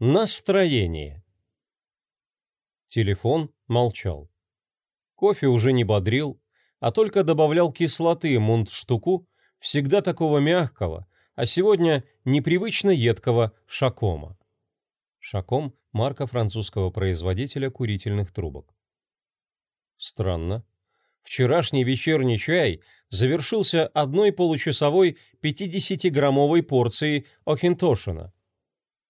Настроение. Телефон молчал. Кофе уже не бодрил, а только добавлял кислоты мундштуку, всегда такого мягкого, а сегодня непривычно едкого шакома. Шаком – марка французского производителя курительных трубок. Странно. Вчерашний вечерний чай завершился одной получасовой 50-граммовой порцией охинтошина –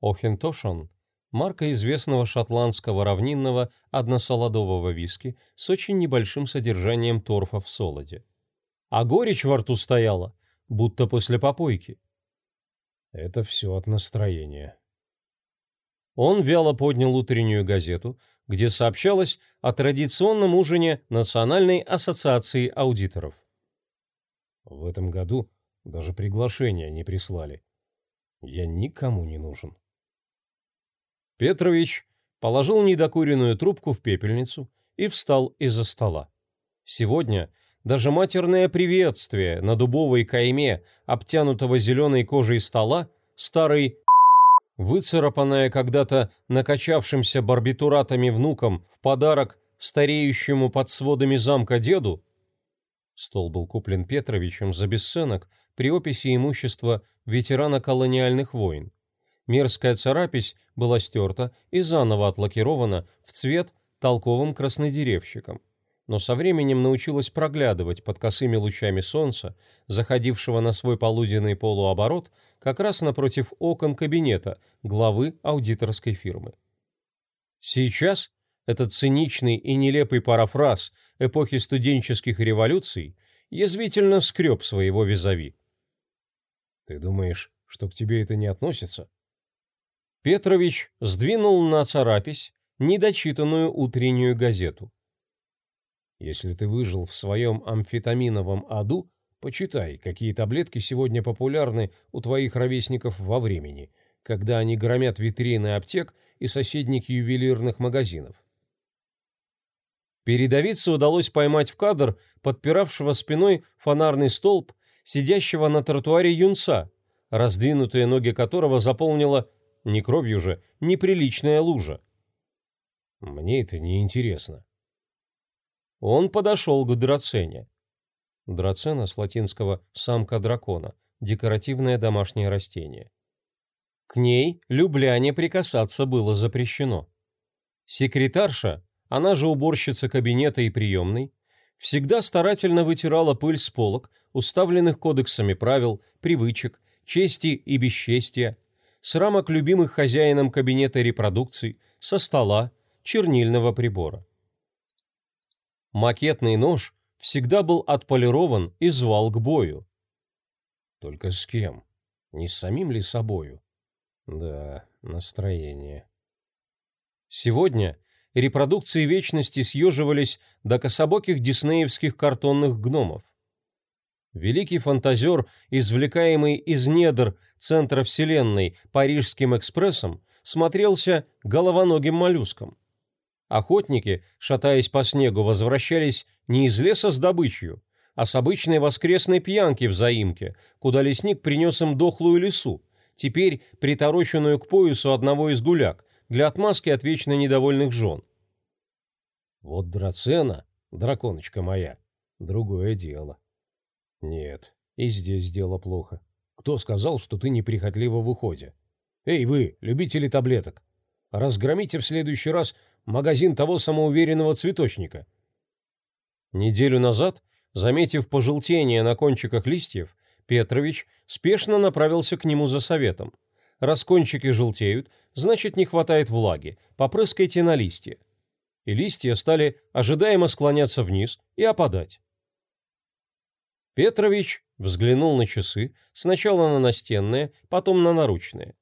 Охентошон – марка известного шотландского равнинного односолодового виски с очень небольшим содержанием торфа в солоде. А горечь во рту стояла, будто после попойки. Это все от настроения. Он вяло поднял утреннюю газету, где сообщалось о традиционном ужине Национальной ассоциации аудиторов. В этом году даже приглашения не прислали. Я никому не нужен. Петрович положил недокуренную трубку в пепельницу и встал из-за стола. Сегодня даже матерное приветствие на дубовой кайме, обтянутого зеленой кожей стола, старый выцарапанное когда-то накачавшимся барбитуратами внуком в подарок стареющему под сводами замка деду, стол был куплен Петровичем за бесценок при описи имущества ветерана колониальных войн, Мерзкая царапись была стерта и заново отлакирована в цвет толковым краснодеревщиком, но со временем научилась проглядывать под косыми лучами солнца, заходившего на свой полуденный полуоборот как раз напротив окон кабинета главы аудиторской фирмы. Сейчас этот циничный и нелепый парафраз эпохи студенческих революций язвительно скреб своего визави. «Ты думаешь, что к тебе это не относится?» Петрович сдвинул на царапись недочитанную утреннюю газету. Если ты выжил в своем амфетаминовом аду, почитай, какие таблетки сегодня популярны у твоих ровесников во времени, когда они громят витрины аптек и соседних ювелирных магазинов. Передовице удалось поймать в кадр подпиравшего спиной фонарный столб, сидящего на тротуаре юнца, раздвинутые ноги которого заполнила не кровью же, неприличная лужа. Мне это не интересно. Он подошел к драцене. Драцена с латинского «самка дракона», декоративное домашнее растение. К ней любляне прикасаться было запрещено. Секретарша, она же уборщица кабинета и приемной, всегда старательно вытирала пыль с полок, уставленных кодексами правил, привычек, чести и бесчестия, с рамок любимых хозяином кабинета репродукций, со стола, чернильного прибора. Макетный нож всегда был отполирован и звал к бою. Только с кем? Не с самим ли собою? Да, настроение. Сегодня репродукции вечности съеживались до кособоких диснеевских картонных гномов. Великий фантазер, извлекаемый из недр центра Вселенной Парижским экспрессом, смотрелся головоногим моллюском. Охотники, шатаясь по снегу, возвращались не из леса с добычей, а с обычной воскресной пьянки в заимке, куда лесник принес им дохлую лису, теперь притороченную к поясу одного из гуляк, для отмазки от вечно недовольных жен. Вот драцена, драконочка моя, другое дело. Нет, и здесь дело плохо. Кто сказал, что ты неприхотлива в уходе? Эй, вы, любители таблеток, разгромите в следующий раз магазин того самоуверенного цветочника. Неделю назад, заметив пожелтение на кончиках листьев, Петрович спешно направился к нему за советом. Раз кончики желтеют, значит не хватает влаги, попрыскайте на листья. И листья стали ожидаемо склоняться вниз и опадать. Петрович взглянул на часы, сначала на настенные, потом на наручные.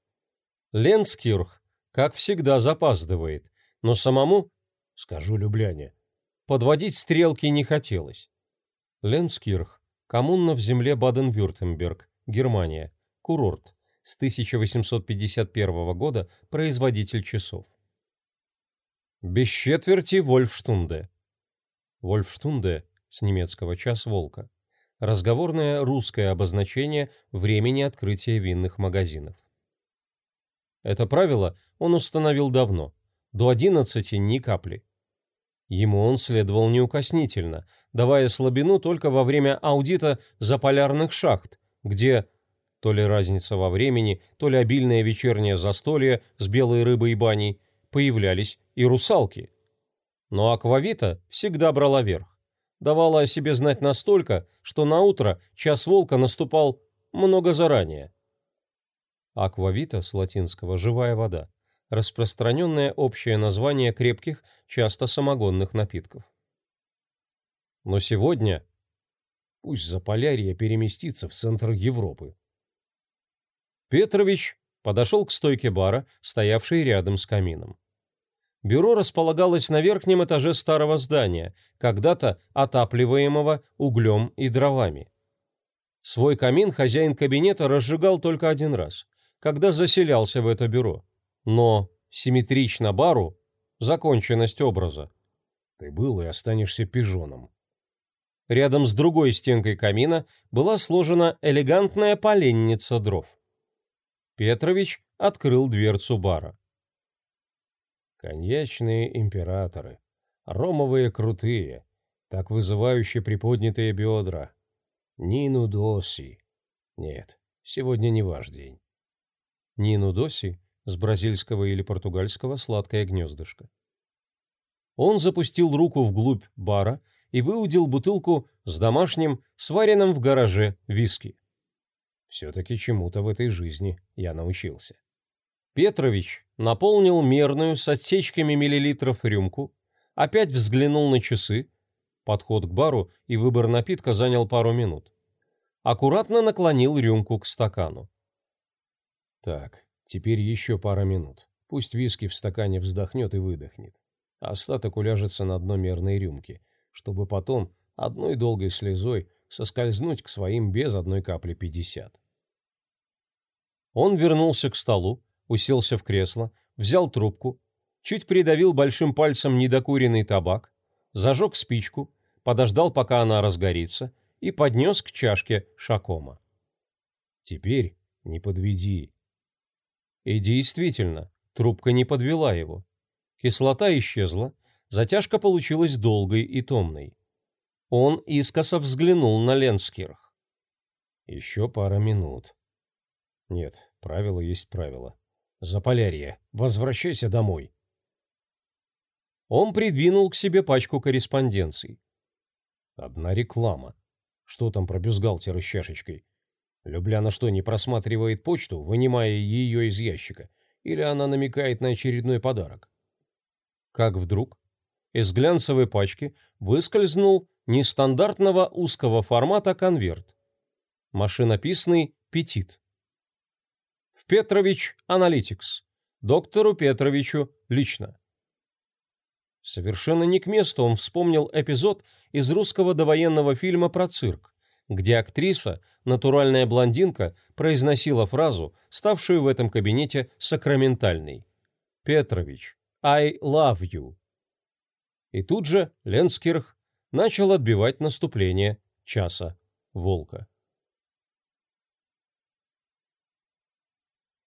Ленскирх, как всегда, запаздывает, но самому, скажу любляне, подводить стрелки не хотелось. Ленскирх, коммуна в земле Баден-Вюртемберг, Германия, курорт, с 1851 года производитель часов. Без четверти Вольфштунде. Вольфштунде с немецкого «час волка» разговорное русское обозначение времени открытия винных магазинов. Это правило он установил давно. До одиннадцати ни капли. Ему он следовал неукоснительно, давая слабину только во время аудита заполярных шахт, где то ли разница во времени, то ли обильное вечернее застолье с белой рыбой и баней, появлялись и русалки. Но аквавита всегда брала верх. Давала о себе знать настолько, что на утро час волка наступал много заранее. Аквавита с латинского «живая вода» – распространенное общее название крепких, часто самогонных напитков. Но сегодня пусть Заполярье переместится в центр Европы. Петрович подошел к стойке бара, стоявшей рядом с камином. Бюро располагалось на верхнем этаже старого здания, когда-то отапливаемого углем и дровами. Свой камин хозяин кабинета разжигал только один раз, когда заселялся в это бюро. Но симметрично бару – законченность образа. Ты был и останешься пижоном. Рядом с другой стенкой камина была сложена элегантная поленница дров. Петрович открыл дверцу бара. Коньячные императоры, ромовые крутые, так вызывающе приподнятые бедра. Нину Доси. Нет, сегодня не ваш день. Нину Доси с бразильского или португальского сладкое гнездышко. Он запустил руку вглубь бара и выудил бутылку с домашним, сваренным в гараже, виски. Все-таки чему-то в этой жизни я научился. Петрович наполнил мерную с отсечками миллилитров рюмку, опять взглянул на часы. Подход к бару и выбор напитка занял пару минут. Аккуратно наклонил рюмку к стакану. Так, теперь еще пара минут. Пусть виски в стакане вздохнет и выдохнет. остаток уляжется на дно мерной рюмки, чтобы потом одной долгой слезой соскользнуть к своим без одной капли пятьдесят. Он вернулся к столу, уселся в кресло, взял трубку, чуть придавил большим пальцем недокуренный табак, зажег спичку, подождал, пока она разгорится, и поднес к чашке шакома. «Теперь не подведи». И действительно, трубка не подвела его. Кислота исчезла, затяжка получилась долгой и томной. Он искоса взглянул на Ленскирх. «Еще пара минут». «Нет, правило есть правило. Заполярье, возвращайся домой. Он придвинул к себе пачку корреспонденций. Одна реклама. Что там про бюстгальтера с чашечкой? Любляна что, не просматривает почту, вынимая ее из ящика? Или она намекает на очередной подарок? Как вдруг из глянцевой пачки выскользнул нестандартного узкого формата конверт. Машинописный «Петит». В Петрович Аналитикс. Доктору Петровичу лично. Совершенно не к месту он вспомнил эпизод из русского довоенного фильма про цирк, где актриса, натуральная блондинка, произносила фразу, ставшую в этом кабинете сакраментальной. «Петрович, I love you». И тут же Ленскирх начал отбивать наступление часа волка.